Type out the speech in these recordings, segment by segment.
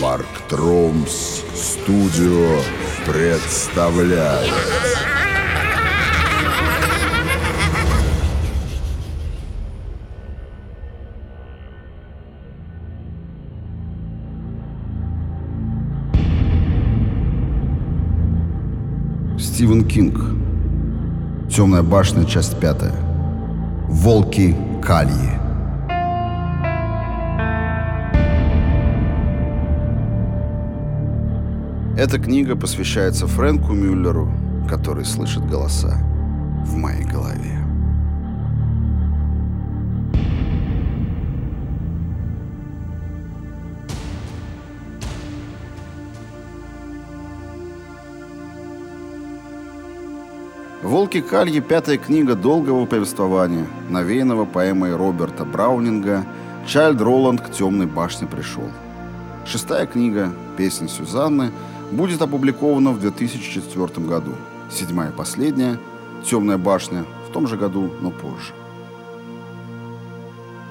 Барктромс Студио представляет. Стивен Кинг. Темная башня, часть пятая. Волки Кальи Эта книга посвящается Фрэнку Мюллеру, который слышит голоса в моей голове. «Волки Кальи» — пятая книга долгого повествования, навеянного поэмой Роберта Браунинга «Чайльд Роланд к темной башне пришел». Шестая книга «Песни Сюзанны» будет опубликована в 2004 году. Седьмая и последняя «Темная башня» в том же году, но позже.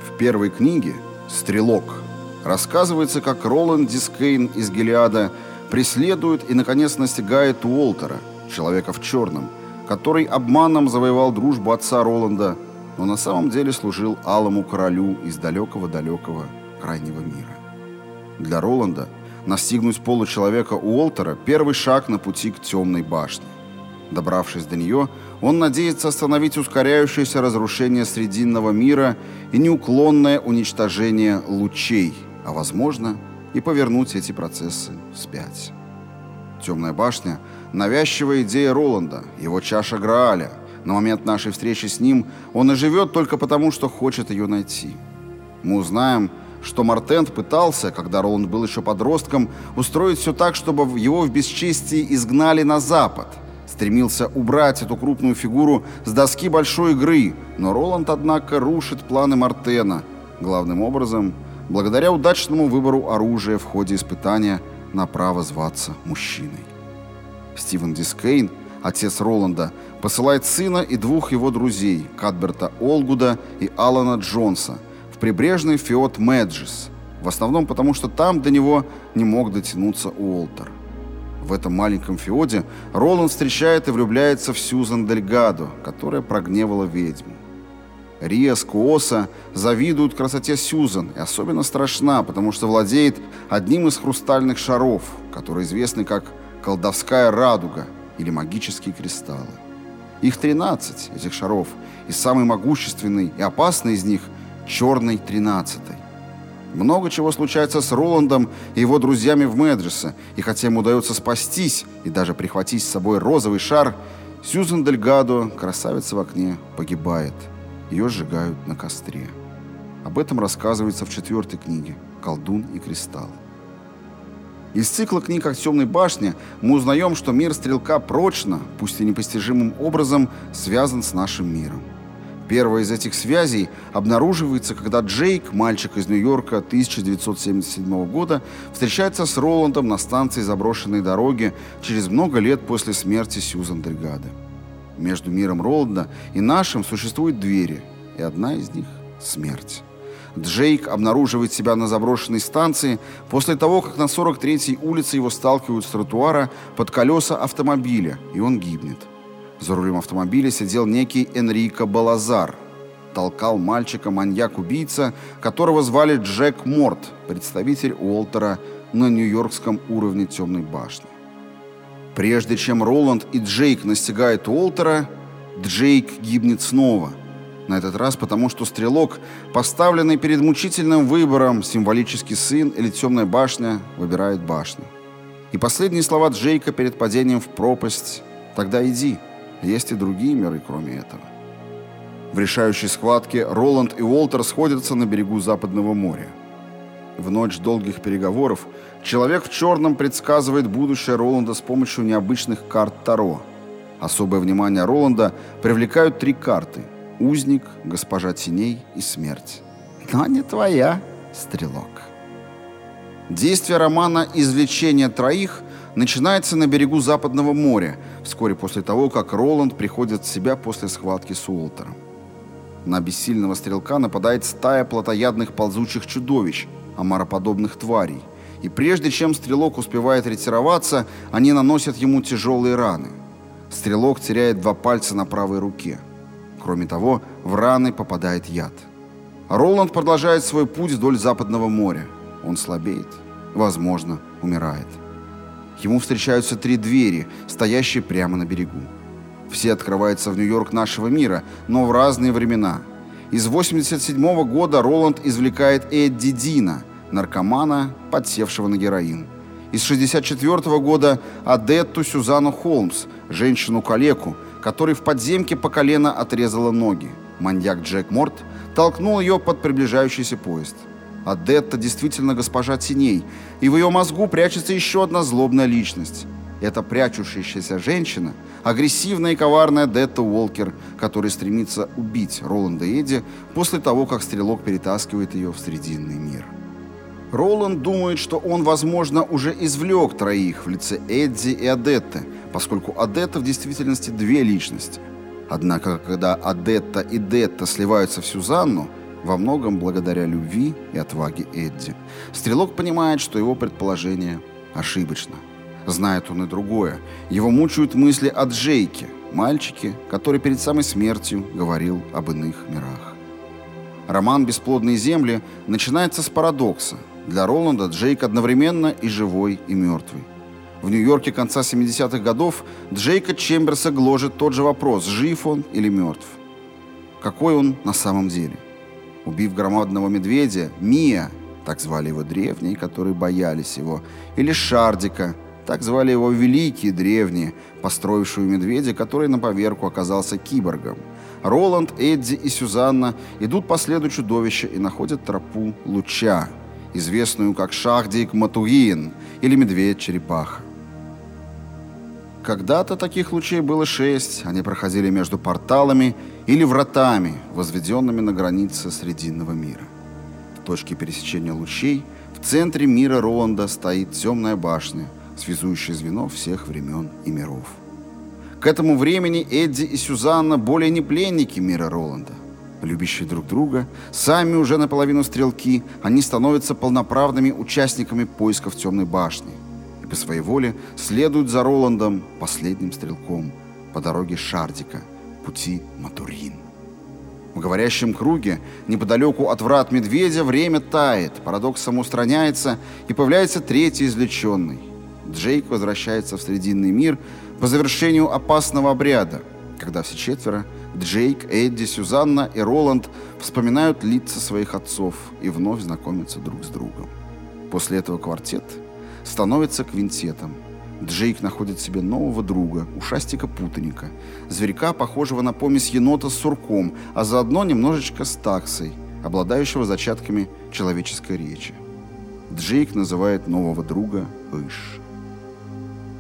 В первой книге «Стрелок» рассказывается, как Роланд Дискейн из Гелиада преследует и, наконец, настигает Уолтера, человека в черном, который обманом завоевал дружбу отца Роланда, но на самом деле служил алому королю из далекого-далекого крайнего мира. Для Роланда настигнуть получеловека Уолтера – первый шаг на пути к темной башне. Добравшись до нее, он надеется остановить ускоряющееся разрушение Срединного мира и неуклонное уничтожение лучей, а, возможно, и повернуть эти процессы вспять. Темная башня – Навязчивая идея Роланда, его чаша Грааля. На момент нашей встречи с ним он и живет только потому, что хочет ее найти. Мы узнаем, что Мартент пытался, когда Роланд был еще подростком, устроить все так, чтобы его в бесчестии изгнали на запад. Стремился убрать эту крупную фигуру с доски большой игры, но Роланд, однако, рушит планы Мартена, главным образом, благодаря удачному выбору оружия в ходе испытания на право зваться мужчиной. Стивен Дескейн, отец Роланда, посылает сына и двух его друзей, Катберта Олгуда и Алана Джонса, в прибрежный феод Меджис, в основном потому, что там до него не мог дотянуться Уолтер. В этом маленьком феоде Роланд встречает и влюбляется в Сьюзан Дельгадо, которая прогневала ведьму. Риа с Куоса завидует красоте Сьюзан и особенно страшна, потому что владеет одним из хрустальных шаров, которые известны как колдовская радуга или магические кристаллы. Их 13, этих шаров, и самый могущественный и опасный из них – черный 13 -й. Много чего случается с Роландом и его друзьями в Меджесе, и хотя им удается спастись и даже прихватить с собой розовый шар, Сьюзен Дельгадо, красавица в окне, погибает. Ее сжигают на костре. Об этом рассказывается в четвертой книге «Колдун и кристалл». Из цикла книг о темной башне мы узнаем, что мир Стрелка прочно, пусть и непостижимым образом, связан с нашим миром. Первая из этих связей обнаруживается, когда Джейк, мальчик из Нью-Йорка 1977 года, встречается с Роландом на станции заброшенной дороги через много лет после смерти Сьюзан Дельгады. Между миром Роланда и нашим существуют двери, и одна из них — смерть. Джейк обнаруживает себя на заброшенной станции после того, как на 43-й улице его сталкивают с тротуара под колеса автомобиля, и он гибнет. За рулем автомобиля сидел некий Энрико Балазар. Толкал мальчика маньяк-убийца, которого звали Джек Морт, представитель Уолтера на нью-йоркском уровне Темной башни. Прежде чем Роланд и Джейк настигают Уолтера, Джейк гибнет снова – на этот раз потому, что стрелок, поставленный перед мучительным выбором, символический сын или темная башня, выбирает башню. И последние слова Джейка перед падением в пропасть «Тогда иди, есть и другие миры, кроме этого». В решающей схватке Роланд и Уолтер сходятся на берегу Западного моря. В ночь долгих переговоров человек в черном предсказывает будущее Роланда с помощью необычных карт Таро. Особое внимание Роланда привлекают три карты – узник, госпожа теней и смерть. Но не твоя, стрелок. Действие романа «Извлечение троих» начинается на берегу Западного моря, вскоре после того, как Роланд приходит в себя после схватки с Уолтером. На бессильного стрелка нападает стая плотоядных ползучих чудовищ, омароподобных тварей, и прежде чем стрелок успевает ретироваться, они наносят ему тяжелые раны. Стрелок теряет два пальца на правой руке. Кроме того, в раны попадает яд. Роланд продолжает свой путь вдоль Западного моря. Он слабеет. Возможно, умирает. Ему встречаются три двери, стоящие прямо на берегу. Все открываются в Нью-Йорк нашего мира, но в разные времена. Из 87 -го года Роланд извлекает Эдди Дина, наркомана, подсевшего на героин. Из 64 -го года Адетту Сюзанну Холмс, женщину-калеку, которой в подземке по колено отрезала ноги. Маньяк Джек Морт толкнул ее под приближающийся поезд. Адетта действительно госпожа теней, и в ее мозгу прячется еще одна злобная личность. Это прячущаяся женщина, агрессивная и коварная Детта Уолкер, которая стремится убить Роланда Эдди после того, как стрелок перетаскивает ее в Срединный мир. Роланд думает, что он, возможно, уже извлек троих в лице Эдди и Адетты, поскольку Адетта в действительности две личности. Однако, когда Адетта и Детта сливаются в Сюзанну, во многом благодаря любви и отваге Эдди, Стрелок понимает, что его предположение ошибочно. Знает он и другое. Его мучают мысли о Джейке, мальчике, который перед самой смертью говорил об иных мирах. Роман «Бесплодные земли» начинается с парадокса. Для Роланда Джейк одновременно и живой, и мертвый. В Нью-Йорке конца 70-х годов Джейка Чемберса гложет тот же вопрос, жив он или мертв. Какой он на самом деле? Убив громадного медведя, Мия, так звали его древние, которые боялись его, или Шардика, так звали его великие древние, построившие медведя, который на поверку оказался киборгом. Роланд, Эдди и Сюзанна идут по следу чудовища и находят тропу Луча, известную как Шахдик Матуин или Медведь-черепаха. Когда-то таких лучей было шесть, они проходили между порталами или вратами, возведенными на границе Срединного мира. В точке пересечения лучей в центре мира Роланда стоит темная башня, связующая звено всех времен и миров. К этому времени Эдди и Сюзанна более не пленники мира Роланда. Любящие друг друга, сами уже наполовину стрелки, они становятся полноправными участниками поисков темной башни – по своей воле следуют за Роландом, последним стрелком, по дороге Шардика, пути Матурин. В говорящем круге, неподалеку от врат медведя, время тает, парадокс самоустраняется, и появляется третий извлеченный. Джейк возвращается в Срединный мир по завершению опасного обряда, когда все четверо Джейк, Эдди, Сюзанна и Роланд вспоминают лица своих отцов и вновь знакомятся друг с другом. После этого квартет становится квинтетом. Джейк находит себе нового друга, ушастика-путаника, зверька, похожего на помесь енота с сурком, а заодно немножечко с таксой, обладающего зачатками человеческой речи. Джейк называет нового друга Иш.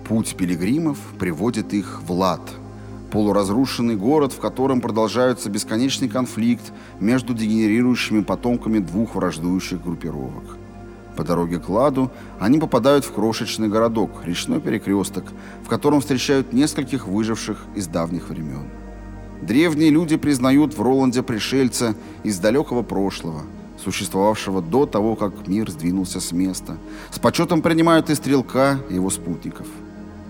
Путь пилигримов приводит их в Лад, полуразрушенный город, в котором продолжается бесконечный конфликт между дегенерирующими потомками двух враждующих группировок. По дороге к Ладу они попадают в крошечный городок, речной перекресток, в котором встречают нескольких выживших из давних времен. Древние люди признают в Роланде пришельца из далекого прошлого, существовавшего до того, как мир сдвинулся с места. С почетом принимают и стрелка, и его спутников.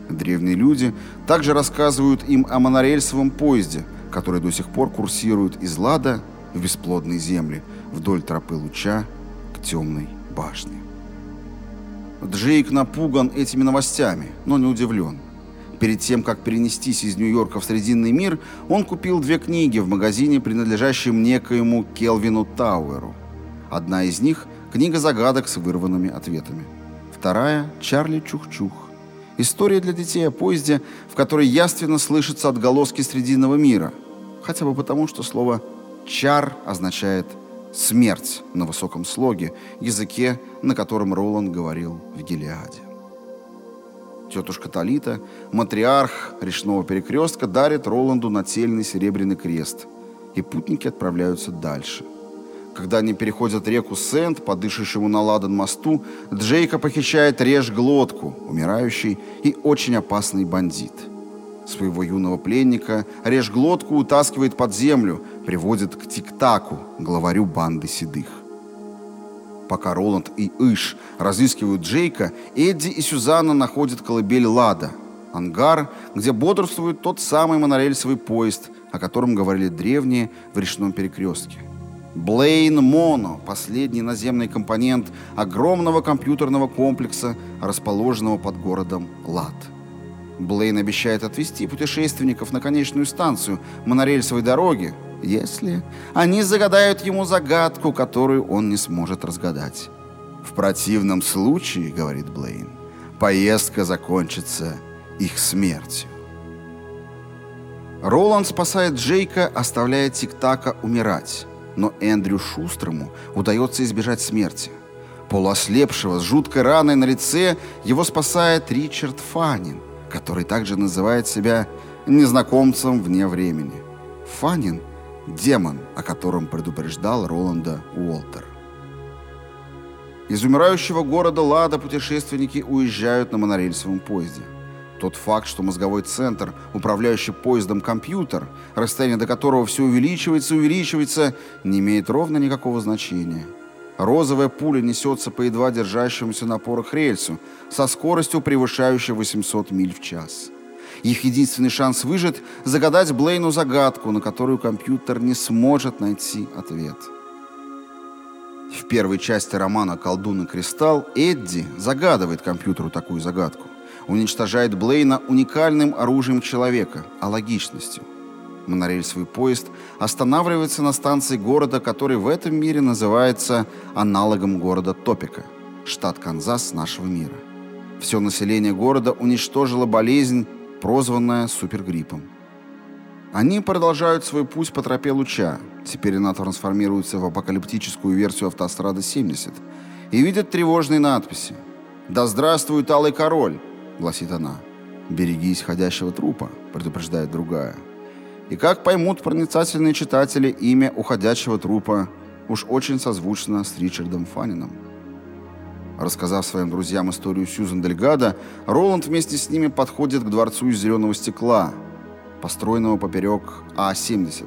Древние люди также рассказывают им о монорельсовом поезде, который до сих пор курсирует из Лада в бесплодные земли вдоль тропы луча к темной башне. Джейк напуган этими новостями, но не удивлен. Перед тем, как перенестись из Нью-Йорка в Срединный мир, он купил две книги в магазине, принадлежащем некоему Келвину Тауэру. Одна из них – книга загадок с вырванными ответами. Вторая – Чарли Чух-Чух. История для детей о поезде, в которой яственно слышатся отголоски Срединного мира. Хотя бы потому, что слово «чар» означает смерть на высоком слоге, языке, на котором Роланд говорил в Гелиаде. Тетушка Талита, матриарх речного перекрестка, дарит Роланду нательный серебряный крест, и путники отправляются дальше. Когда они переходят реку Сент, по дышащему на ладан мосту, Джейка похищает режь глотку, умирающий и очень опасный бандит – Своего юного пленника режь глотку утаскивает под землю, приводит к Тиктаку, главарю банды седых. Пока Роланд и Иш разыскивают Джейка, Эдди и Сюзанна находят колыбель Лада, ангар, где бодрствует тот самый монорельсовый поезд, о котором говорили древние в речном перекрестке. Блейн Моно – последний наземный компонент огромного компьютерного комплекса, расположенного под городом Лад. Блейн обещает отвезти путешественников на конечную станцию монорельсовой дороги, если они загадают ему загадку, которую он не сможет разгадать. В противном случае, говорит Блейн, поездка закончится их смертью. Роланд спасает Джейка, оставляя Тик-Така умирать, но Эндрю Шустрому удается избежать смерти. Полуослепшего, с жуткой раной на лице, его спасает Ричард Фаннин, который также называет себя незнакомцем вне времени. Фаннин – демон, о котором предупреждал Роланда Уолтер. Из умирающего города Лада путешественники уезжают на монорельсовом поезде. Тот факт, что мозговой центр, управляющий поездом компьютер, расстояние до которого все увеличивается и увеличивается, не имеет ровно никакого значения – Розовая пуля несется по едва держащемуся на порох рельсу со скоростью, превышающей 800 миль в час. Их единственный шанс выжить – загадать Блейну загадку, на которую компьютер не сможет найти ответ. В первой части романа «Колдун и кристалл» Эдди загадывает компьютеру такую загадку. Уничтожает Блейна уникальным оружием человека – алогичностью – монорельсовый поезд останавливается на станции города, который в этом мире называется аналогом города Топика, штат Канзас нашего мира. Все население города уничтожила болезнь, прозванная супергриппом. Они продолжают свой путь по тропе луча, теперь она трансформируется в апокалиптическую версию автострады 70, и видят тревожные надписи. «Да здравствует Алый Король!» — гласит она. «Берегись ходящего трупа», — предупреждает другая. И как поймут проницательные читатели, имя уходящего трупа уж очень созвучно с Ричардом Фанином. Рассказав своим друзьям историю Сьюзен Дельгада, Роланд вместе с ними подходит к дворцу из зеленого стекла, построенного поперек А-70.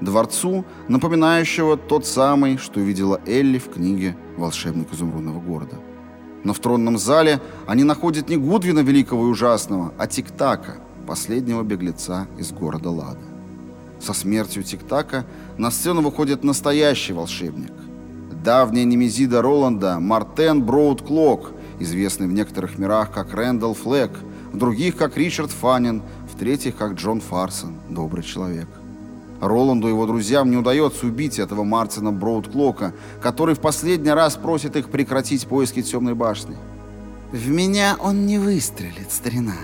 Дворцу, напоминающего тот самый, что видела Элли в книге «Волшебник изумрудного города». Но в тронном зале они находят не Гудвина Великого и Ужасного, а Тик-Така, последнего беглеца из города Лада. Со смертью Тик-Така на сцену выходит настоящий волшебник. Давняя немезида Роланда Мартен Броуд Клок, известный в некоторых мирах как Рэндалл Флэк, в других как Ричард Фаннин, в третьих как Джон Фарсон, добрый человек. Роланду и его друзьям не удается убить этого Мартина Броуд Клока, который в последний раз просит их прекратить поиски темной башни. «В меня он не выстрелит, старина.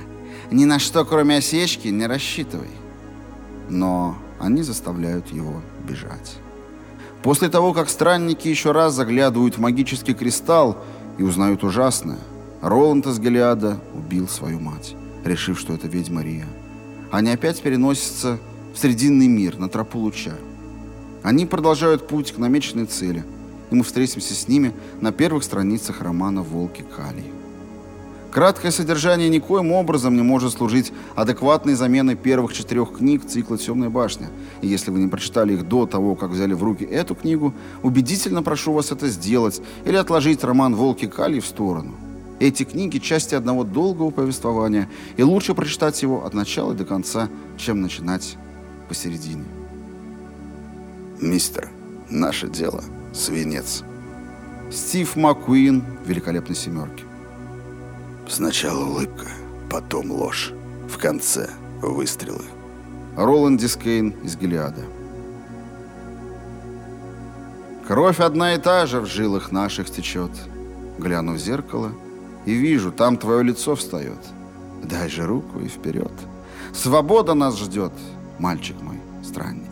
Ни на что, кроме осечки, не рассчитывай». Но они заставляют его бежать. После того, как странники еще раз заглядывают в магический кристалл и узнают ужасное, Роланд из Гелиада убил свою мать, решив, что это ведьма Мария. Они опять переносятся в Срединный мир, на тропу луча. Они продолжают путь к намеченной цели, и мы встретимся с ними на первых страницах романа «Волки Калии». Краткое содержание никоим образом не может служить адекватной заменой первых четырех книг цикла «Темная башня». И если вы не прочитали их до того, как взяли в руки эту книгу, убедительно прошу вас это сделать или отложить роман «Волки Кали» в сторону. Эти книги – части одного долгого повествования, и лучше прочитать его от начала до конца, чем начинать посередине. Мистер, наше дело – свинец. Стив Маккуин «Великолепной семерке». Сначала улыбка, потом ложь. В конце выстрелы. Роланд Дискейн из Гелиада. Кровь одна и та же в жилах наших течет. Гляну в зеркало и вижу, там твое лицо встает. Дай же руку и вперед. Свобода нас ждет, мальчик мой, странник.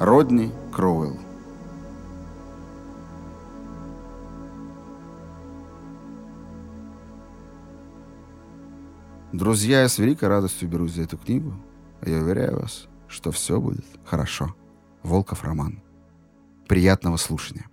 Родни Кроуэлл. Друзья, я с великой радостью берусь за эту книгу. Я уверяю вас, что все будет хорошо. Волков роман. Приятного слушания.